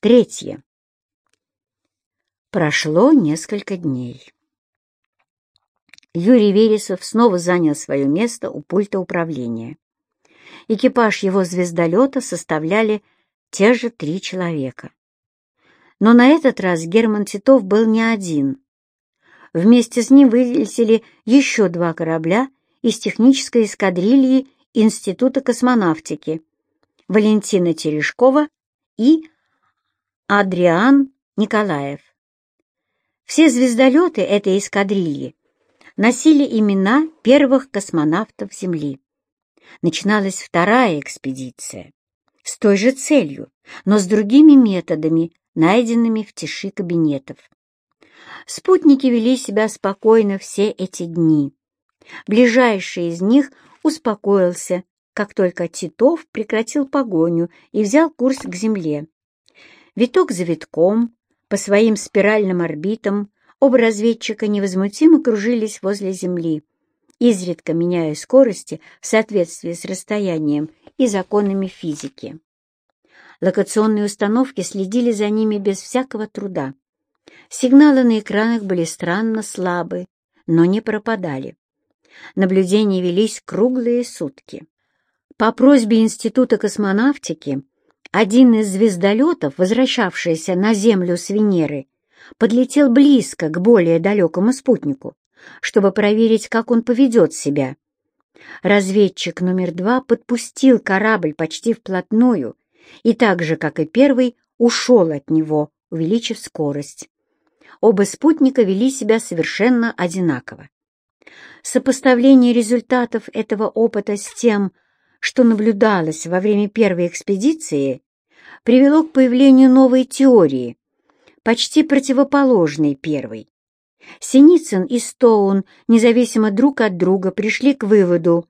Третье. Прошло несколько дней. Юрий Вересов снова занял свое место у пульта управления. Экипаж его звездолета составляли те же три человека. Но на этот раз Герман Титов был не один. Вместе с ним вылетели еще два корабля из технической эскадрильи Института космонавтики Валентина Терешкова и Адриан Николаев. Все звездолеты этой эскадрильи носили имена первых космонавтов Земли. Начиналась вторая экспедиция с той же целью, но с другими методами, найденными в тиши кабинетов. Спутники вели себя спокойно все эти дни. Ближайший из них успокоился, как только Титов прекратил погоню и взял курс к Земле. Виток за витком, по своим спиральным орбитам, оба разведчика невозмутимо кружились возле Земли, изредка меняя скорости в соответствии с расстоянием и законами физики. Локационные установки следили за ними без всякого труда. Сигналы на экранах были странно слабы, но не пропадали. Наблюдения велись круглые сутки. По просьбе Института космонавтики один из звездолетов, возвращавшийся на Землю с Венеры, подлетел близко к более далекому спутнику, чтобы проверить, как он поведет себя. Разведчик номер два подпустил корабль почти вплотную и так же, как и первый, ушел от него, увеличив скорость. Оба спутника вели себя совершенно одинаково. Сопоставление результатов этого опыта с тем, что наблюдалось во время первой экспедиции, привело к появлению новой теории, почти противоположной первой. Синицын и Стоун, независимо друг от друга, пришли к выводу,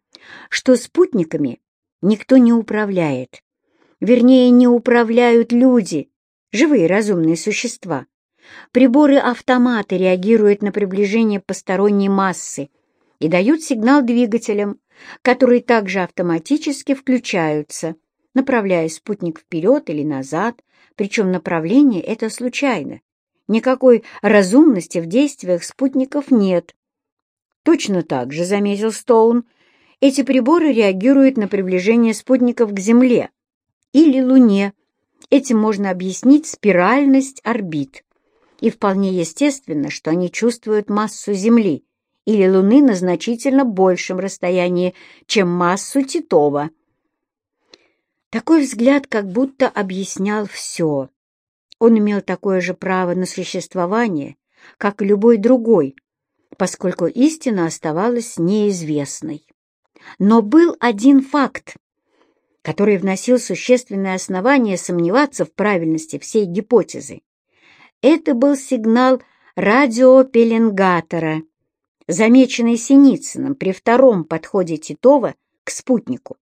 что спутниками никто не управляет. Вернее, не управляют люди, живые разумные существа. Приборы-автоматы реагируют на приближение посторонней массы и дают сигнал двигателям, которые также автоматически включаются, направляя спутник вперед или назад, причем направление это случайно. Никакой разумности в действиях спутников нет. Точно так же, заметил Стоун, эти приборы реагируют на приближение спутников к Земле или Луне. Этим можно объяснить спиральность орбит. И вполне естественно, что они чувствуют массу Земли, или Луны на значительно большем расстоянии, чем массу Титова. Такой взгляд как будто объяснял все. Он имел такое же право на существование, как и любой другой, поскольку истина оставалась неизвестной. Но был один факт, который вносил существенное основание сомневаться в правильности всей гипотезы. Это был сигнал радиопеленгатора, замеченный Синицыным при втором подходе Титова к спутнику.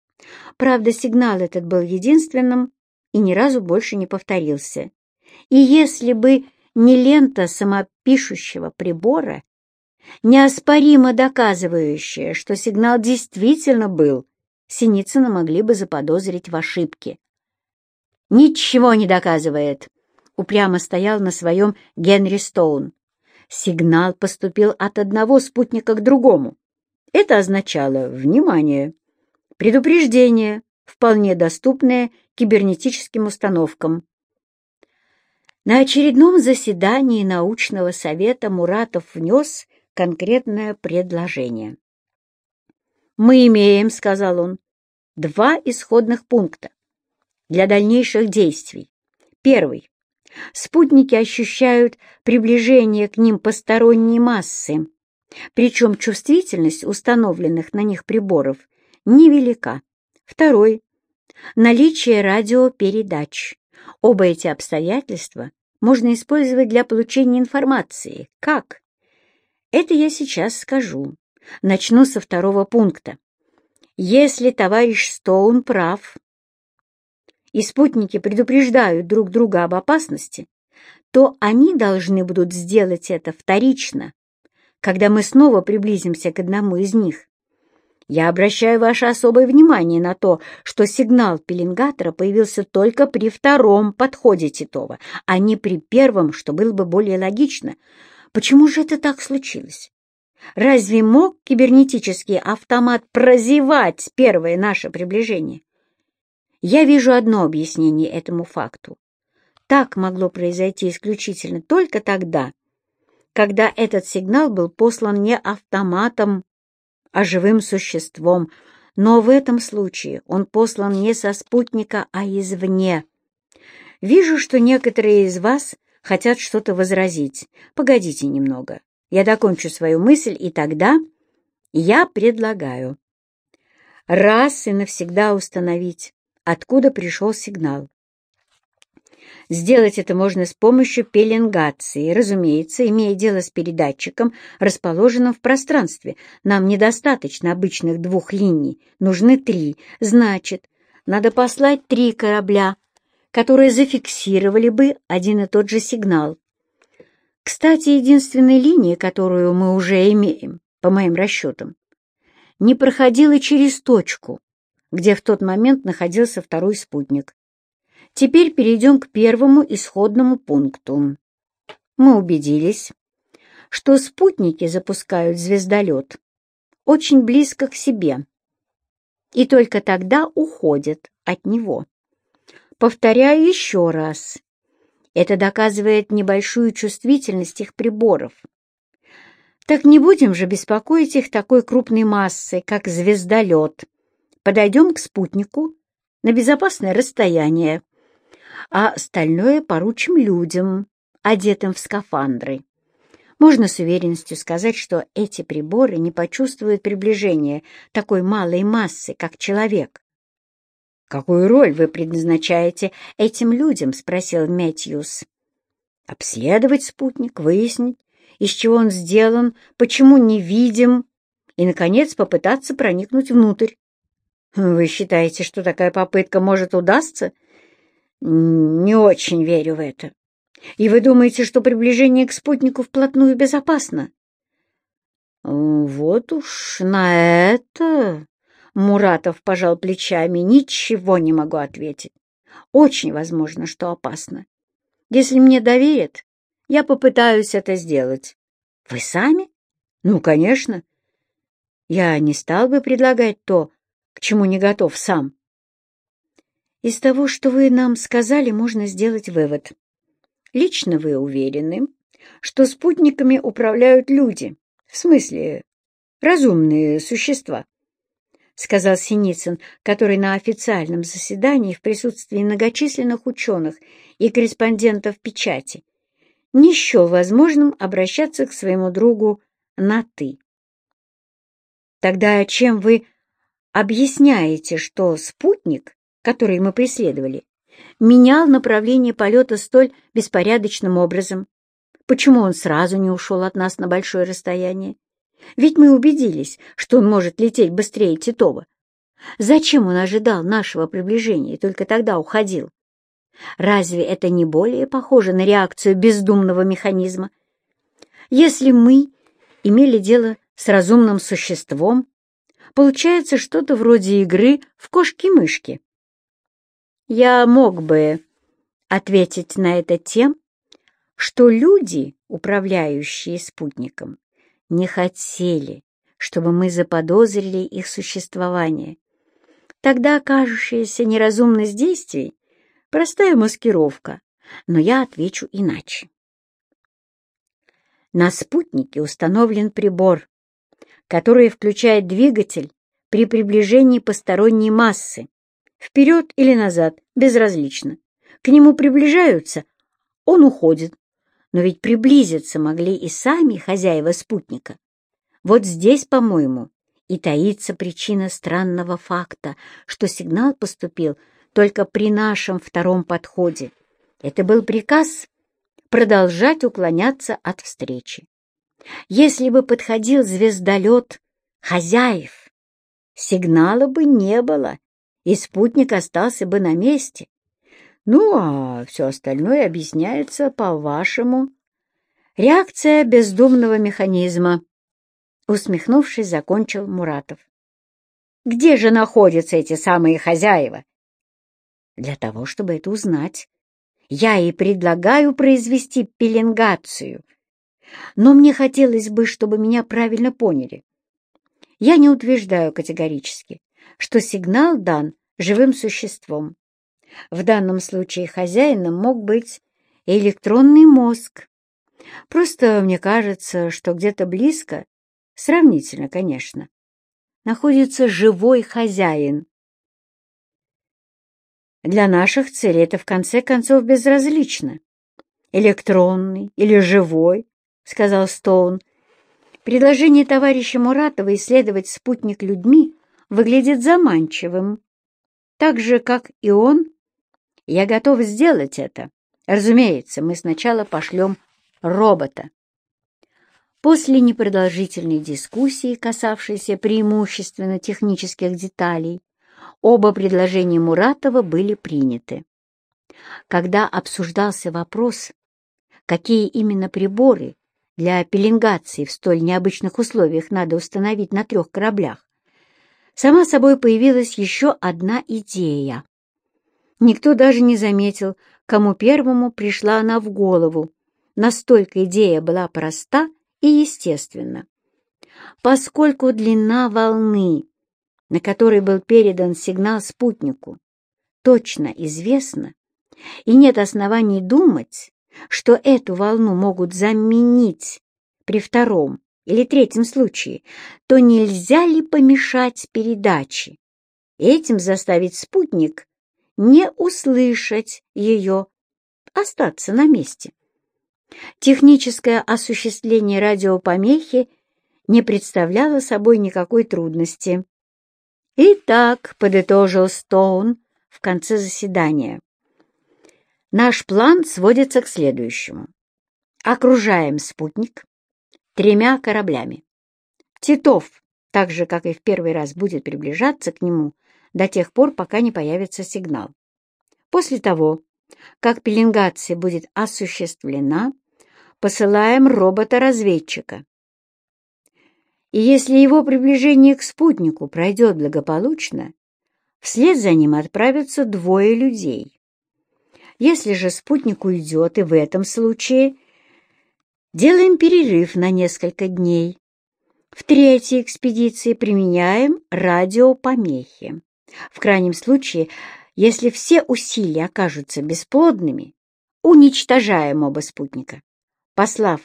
Правда, сигнал этот был единственным и ни разу больше не повторился. И если бы не лента самопишущего прибора, неоспоримо доказывающая, что сигнал действительно был, Синицына могли бы заподозрить в ошибке. «Ничего не доказывает», — упрямо стоял на своем Генри Стоун. Сигнал поступил от одного спутника к другому. Это означало «внимание», предупреждение, вполне доступное кибернетическим установкам. На очередном заседании научного совета Муратов внес конкретное предложение. «Мы имеем, — сказал он, — два исходных пункта для дальнейших действий. Первый. Спутники ощущают приближение к ним посторонней массы, причем чувствительность установленных на них приборов невелика. Второй. Наличие радиопередач. Оба эти обстоятельства можно использовать для получения информации. Как? Это я сейчас скажу. Начну со второго пункта. Если товарищ Стоун прав, и спутники предупреждают друг друга об опасности, то они должны будут сделать это вторично, когда мы снова приблизимся к одному из них. Я обращаю ваше особое внимание на то, что сигнал пеленгатора появился только при втором подходе Титова, а не при первом, что было бы более логично. Почему же это так случилось? Разве мог кибернетический автомат прозевать первое наше приближение? Я вижу одно объяснение этому факту. Так могло произойти исключительно только тогда, когда этот сигнал был послан не автоматом, а живым существом, но в этом случае он послан не со спутника, а извне. Вижу, что некоторые из вас хотят что-то возразить. Погодите немного. Я докончу свою мысль, и тогда я предлагаю раз и навсегда установить, откуда пришел сигнал. Сделать это можно с помощью пеленгации, разумеется, имея дело с передатчиком, расположенным в пространстве. Нам недостаточно обычных двух линий, нужны три. Значит, надо послать три корабля, которые зафиксировали бы один и тот же сигнал. Кстати, единственная линия, которую мы уже имеем, по моим расчетам, не проходила через точку, где в тот момент находился второй спутник. Теперь перейдем к первому исходному пункту. Мы убедились, что спутники запускают звездолет очень близко к себе и только тогда уходят от него. Повторяю еще раз. Это доказывает небольшую чувствительность их приборов. Так не будем же беспокоить их такой крупной массой, как звездолет. Подойдем к спутнику на безопасное расстояние а остальное поручим людям, одетым в скафандры. Можно с уверенностью сказать, что эти приборы не почувствуют приближения такой малой массы, как человек. «Какую роль вы предназначаете этим людям?» — спросил Мэтьюс. «Обследовать спутник, выяснить, из чего он сделан, почему не видим, и, наконец, попытаться проникнуть внутрь. Вы считаете, что такая попытка может удастся?» Не очень верю в это. И вы думаете, что приближение к спутнику вплотную безопасно? Вот уж на это... Муратов пожал плечами. Ничего не могу ответить. Очень возможно, что опасно. Если мне доверят, я попытаюсь это сделать. Вы сами? Ну, конечно. Я не стал бы предлагать то, к чему не готов сам. Из того, что вы нам сказали, можно сделать вывод. Лично вы уверены, что спутниками управляют люди, в смысле разумные существа, — сказал Синицын, который на официальном заседании в присутствии многочисленных ученых и корреспондентов печати не счел возможным обращаться к своему другу на «ты». Тогда чем вы объясняете, что спутник который мы преследовали, менял направление полета столь беспорядочным образом? Почему он сразу не ушел от нас на большое расстояние? Ведь мы убедились, что он может лететь быстрее Титова. Зачем он ожидал нашего приближения и только тогда уходил? Разве это не более похоже на реакцию бездумного механизма? Если мы имели дело с разумным существом, получается что-то вроде игры в кошки-мышки. Я мог бы ответить на это тем, что люди, управляющие спутником, не хотели, чтобы мы заподозрили их существование. Тогда окажущаяся неразумность действий — простая маскировка, но я отвечу иначе. На спутнике установлен прибор, который включает двигатель при приближении посторонней массы, Вперед или назад, безразлично. К нему приближаются, он уходит. Но ведь приблизиться могли и сами хозяева спутника. Вот здесь, по-моему, и таится причина странного факта, что сигнал поступил только при нашем втором подходе. Это был приказ продолжать уклоняться от встречи. Если бы подходил звездолет хозяев, сигнала бы не было, и спутник остался бы на месте. Ну, а все остальное объясняется, по-вашему, реакция бездумного механизма. Усмехнувшись, закончил Муратов. Где же находятся эти самые хозяева? Для того, чтобы это узнать, я и предлагаю произвести пеленгацию. Но мне хотелось бы, чтобы меня правильно поняли. Я не утверждаю категорически, что сигнал дан живым существом. В данном случае хозяином мог быть электронный мозг. Просто мне кажется, что где-то близко, сравнительно, конечно, находится живой хозяин. Для наших целей это в конце концов безразлично. Электронный или живой, — сказал Стоун. Предложение товарища Муратова исследовать спутник людьми выглядит заманчивым. Так же, как и он, я готов сделать это. Разумеется, мы сначала пошлем робота. После непродолжительной дискуссии, касавшейся преимущественно технических деталей, оба предложения Муратова были приняты. Когда обсуждался вопрос, какие именно приборы для пеленгации в столь необычных условиях надо установить на трех кораблях, сама собой появилась еще одна идея. Никто даже не заметил, кому первому пришла она в голову. Настолько идея была проста и естественна. Поскольку длина волны, на которой был передан сигнал спутнику, точно известна, и нет оснований думать, что эту волну могут заменить при втором или третьем случае, то нельзя ли помешать передаче? Этим заставить спутник не услышать ее, остаться на месте. Техническое осуществление радиопомехи не представляло собой никакой трудности. «Итак», — подытожил Стоун в конце заседания, «наш план сводится к следующему. Окружаем спутник тремя кораблями. Титов, так же, как и в первый раз, будет приближаться к нему до тех пор, пока не появится сигнал. После того, как пеленгация будет осуществлена, посылаем робота-разведчика. И если его приближение к спутнику пройдет благополучно, вслед за ним отправятся двое людей. Если же спутник уйдет, и в этом случае делаем перерыв на несколько дней. В третьей экспедиции применяем радиопомехи. В крайнем случае, если все усилия окажутся бесплодными, уничтожаем оба спутника, послав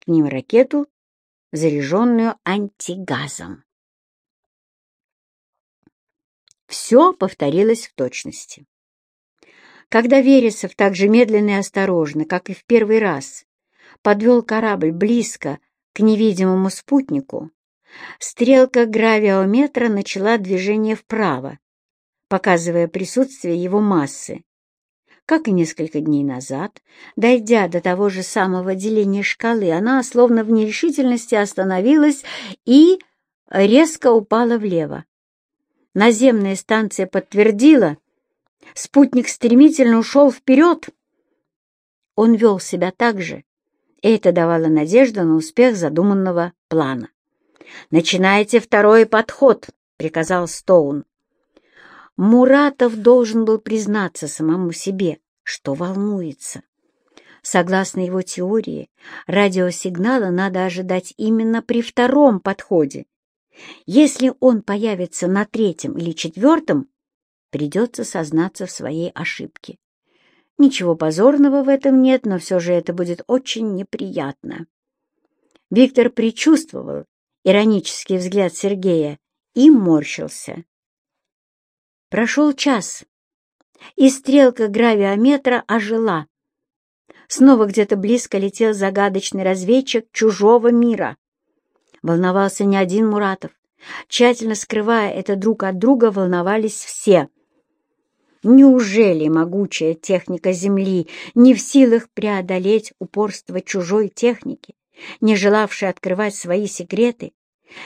к ним ракету, заряженную антигазом. Все повторилось в точности. Когда Вересов так же медленно и осторожно, как и в первый раз, подвел корабль близко к невидимому спутнику, Стрелка гравиометра начала движение вправо, показывая присутствие его массы. Как и несколько дней назад, дойдя до того же самого деления шкалы, она, словно в нерешительности, остановилась и резко упала влево. Наземная станция подтвердила, спутник стремительно ушел вперед. Он вел себя так же, и это давало надежду на успех задуманного плана. «Начинайте второй подход», — приказал Стоун. Муратов должен был признаться самому себе, что волнуется. Согласно его теории, радиосигнала надо ожидать именно при втором подходе. Если он появится на третьем или четвертом, придется сознаться в своей ошибке. Ничего позорного в этом нет, но все же это будет очень неприятно. Виктор предчувствовал, иронический взгляд Сергея и морщился. Прошел час, и стрелка гравиометра ожила. Снова где-то близко летел загадочный разведчик чужого мира. Волновался не один Муратов. Тщательно скрывая это друг от друга, волновались все. Неужели могучая техника Земли не в силах преодолеть упорство чужой техники, не желавшей открывать свои секреты,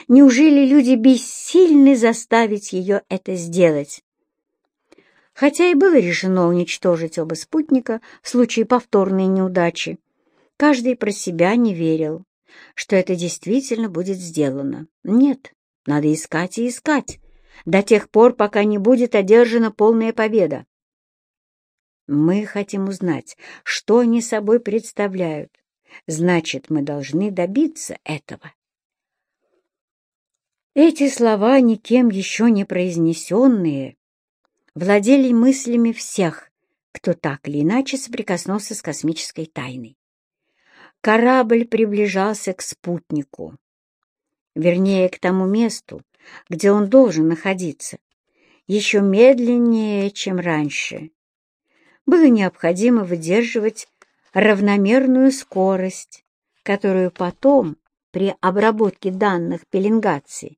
Неужели люди бессильны заставить ее это сделать? Хотя и было решено уничтожить оба спутника в случае повторной неудачи, каждый про себя не верил, что это действительно будет сделано. Нет, надо искать и искать, до тех пор, пока не будет одержана полная победа. Мы хотим узнать, что они собой представляют. Значит, мы должны добиться этого. Эти слова, никем еще не произнесенные, владели мыслями всех, кто так или иначе соприкоснулся с космической тайной. Корабль приближался к спутнику, вернее, к тому месту, где он должен находиться, еще медленнее, чем раньше. Было необходимо выдерживать равномерную скорость, которую потом, при обработке данных пеленгации,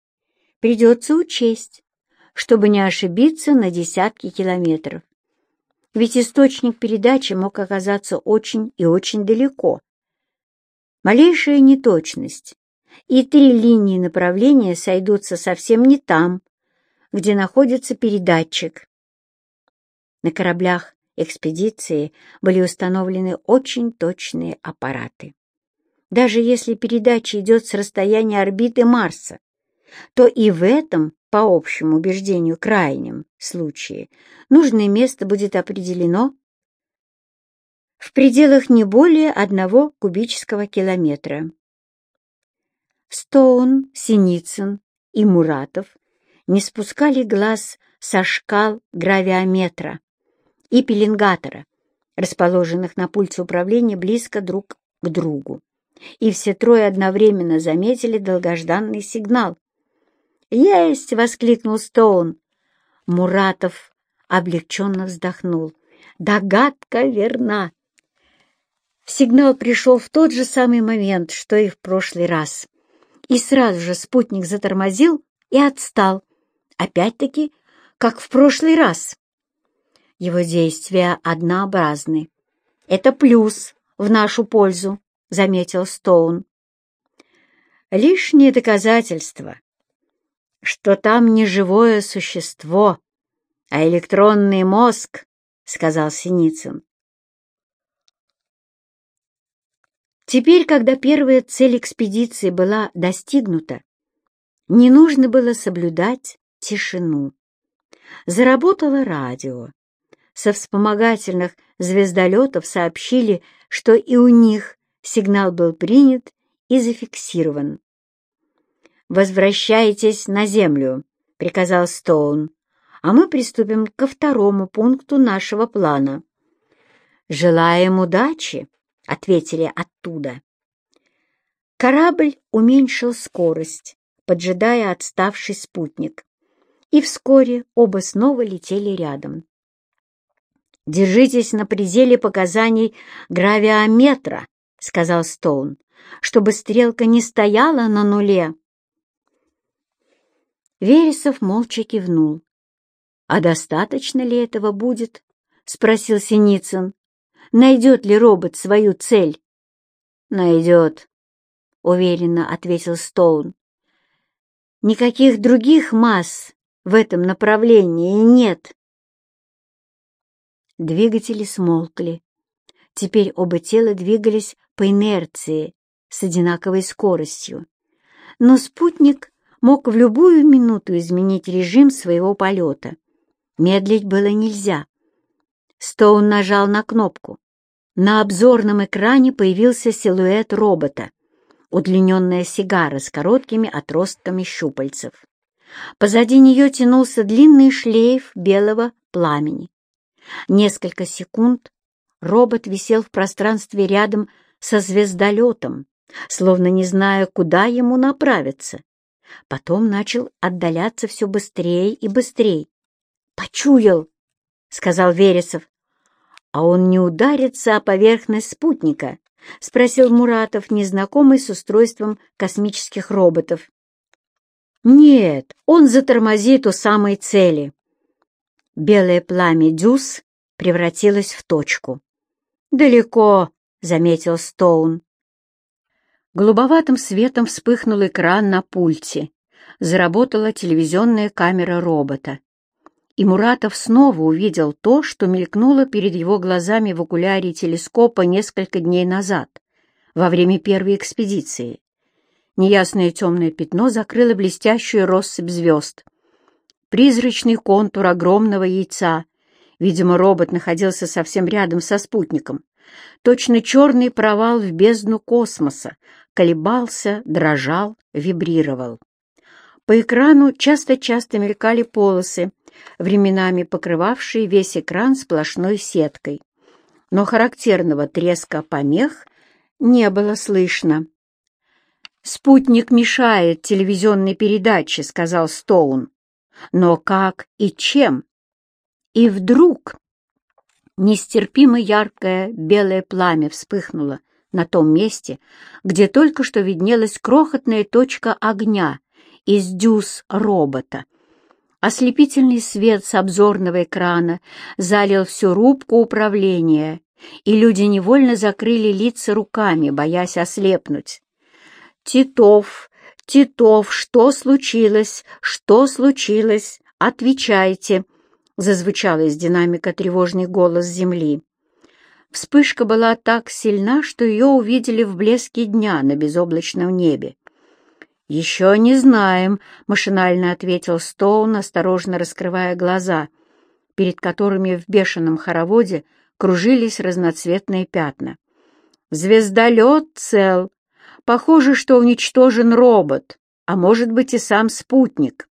придется учесть, чтобы не ошибиться на десятки километров. Ведь источник передачи мог оказаться очень и очень далеко. Малейшая неточность, и три линии направления сойдутся совсем не там, где находится передатчик. На кораблях экспедиции были установлены очень точные аппараты. Даже если передача идет с расстояния орбиты Марса, то и в этом, по общему убеждению, крайнем случае, нужное место будет определено в пределах не более одного кубического километра. Стоун, Синицын и Муратов не спускали глаз со шкал гравиометра и пеленгатора, расположенных на пульте управления близко друг к другу. И все трое одновременно заметили долгожданный сигнал. «Есть!» — воскликнул Стоун. Муратов облегченно вздохнул. «Догадка верна!» Сигнал пришел в тот же самый момент, что и в прошлый раз и сразу же спутник затормозил и отстал, опять-таки, как в прошлый раз. Его действия однообразны. Это плюс в нашу пользу, заметил Стоун. Лишнее доказательство, что там не живое существо, а электронный мозг, сказал Синицын. Теперь, когда первая цель экспедиции была достигнута, не нужно было соблюдать тишину. Заработало радио. Со вспомогательных звездолетов сообщили, что и у них сигнал был принят и зафиксирован. «Возвращайтесь на Землю», — приказал Стоун, «а мы приступим ко второму пункту нашего плана». «Желаем удачи», — ответили оттуда. Корабль уменьшил скорость, поджидая отставший спутник, и вскоре оба снова летели рядом. «Держитесь на пределе показаний гравиометра», — сказал Стоун, «чтобы стрелка не стояла на нуле». Вересов молча кивнул. «А достаточно ли этого будет?» — спросил Синицын. Найдет ли робот свою цель? Найдет, уверенно ответил Стоун. Никаких других масс в этом направлении нет. Двигатели смолкли. Теперь оба тела двигались по инерции с одинаковой скоростью. Но спутник мог в любую минуту изменить режим своего полета. Медлить было нельзя. Стоун нажал на кнопку. На обзорном экране появился силуэт робота, удлиненная сигара с короткими отростками щупальцев. Позади нее тянулся длинный шлейф белого пламени. Несколько секунд робот висел в пространстве рядом со звездолетом, словно не зная, куда ему направиться. Потом начал отдаляться все быстрее и быстрее. «Почуял!» — сказал Вересов. «А он не ударится о поверхность спутника?» — спросил Муратов, незнакомый с устройством космических роботов. «Нет, он затормозит у самой цели». Белое пламя дюз превратилось в точку. «Далеко», — заметил Стоун. Голубоватым светом вспыхнул экран на пульте. Заработала телевизионная камера робота и Муратов снова увидел то, что мелькнуло перед его глазами в окуляре телескопа несколько дней назад, во время первой экспедиции. Неясное темное пятно закрыло блестящую россыпь звезд. призрачный контур огромного яйца. Видимо, робот находился совсем рядом со спутником. Точно черный провал в бездну космоса, колебался, дрожал, вибрировал. По экрану часто-часто мелькали полосы, временами покрывавшие весь экран сплошной сеткой. Но характерного треска помех не было слышно. «Спутник мешает телевизионной передаче», — сказал Стоун. «Но как и чем?» И вдруг нестерпимо яркое белое пламя вспыхнуло на том месте, где только что виднелась крохотная точка огня из дюз робота. Ослепительный свет с обзорного экрана залил всю рубку управления, и люди невольно закрыли лица руками, боясь ослепнуть. «Титов! Титов! Что случилось? Что случилось? Отвечайте!» — зазвучал из динамика тревожный голос земли. Вспышка была так сильна, что ее увидели в блеске дня на безоблачном небе. «Еще не знаем», — машинально ответил Стоун, осторожно раскрывая глаза, перед которыми в бешеном хороводе кружились разноцветные пятна. «Звездолет цел, Похоже, что уничтожен робот, а может быть и сам спутник.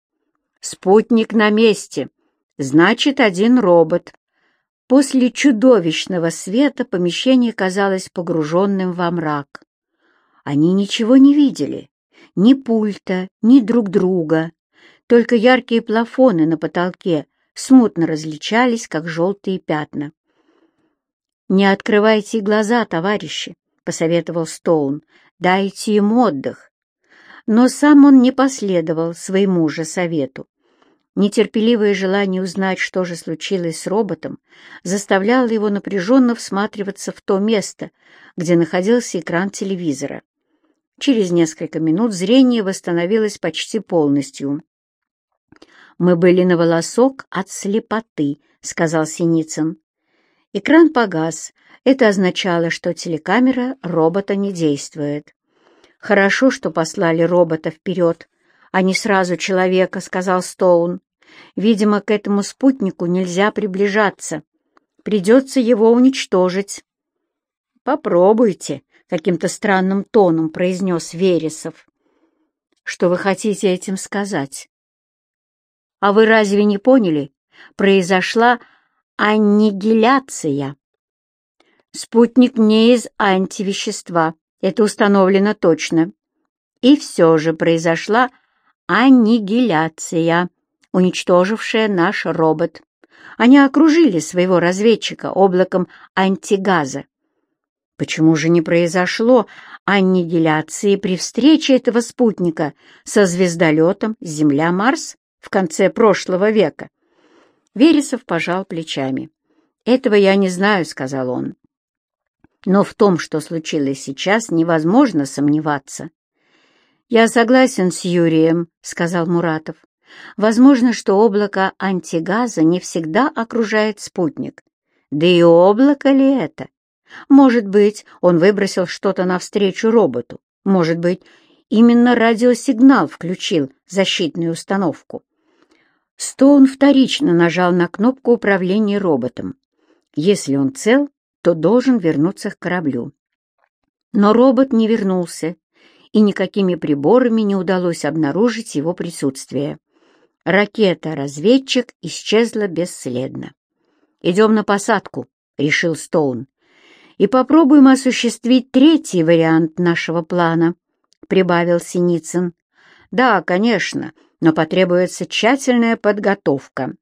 Спутник на месте. Значит, один робот. После чудовищного света помещение казалось погруженным во мрак. Они ничего не видели, ни пульта, ни друг друга. Только яркие плафоны на потолке смутно различались, как желтые пятна. «Не открывайте глаза, товарищи», — посоветовал Стоун, дайте им отдых. Но сам он не последовал своему же совету. Нетерпеливое желание узнать, что же случилось с роботом, заставляло его напряженно всматриваться в то место, где находился экран телевизора. Через несколько минут зрение восстановилось почти полностью. «Мы были на волосок от слепоты», — сказал Синицын. Экран погас, это означало, что телекамера робота не действует. «Хорошо, что послали робота вперед, а не сразу человека», — сказал Стоун. «Видимо, к этому спутнику нельзя приближаться. Придется его уничтожить». «Попробуйте», — каким-то странным тоном произнес Вересов. «Что вы хотите этим сказать?» «А вы разве не поняли? Произошла аннигиляция». Спутник не из антивещества, это установлено точно. И все же произошла аннигиляция, уничтожившая наш робот. Они окружили своего разведчика облаком антигаза. Почему же не произошло аннигиляции при встрече этого спутника со звездолетом Земля-Марс в конце прошлого века? Вересов пожал плечами. «Этого я не знаю», — сказал он. Но в том, что случилось сейчас, невозможно сомневаться. «Я согласен с Юрием», — сказал Муратов. «Возможно, что облако антигаза не всегда окружает спутник. Да и облако ли это? Может быть, он выбросил что-то навстречу роботу. Может быть, именно радиосигнал включил защитную установку». Стоун вторично нажал на кнопку управления роботом. Если он цел, то должен вернуться к кораблю. Но робот не вернулся, и никакими приборами не удалось обнаружить его присутствие. Ракета-разведчик исчезла бесследно. «Идем на посадку», — решил Стоун, «и попробуем осуществить третий вариант нашего плана», — прибавил Синицын. «Да, конечно, но потребуется тщательная подготовка».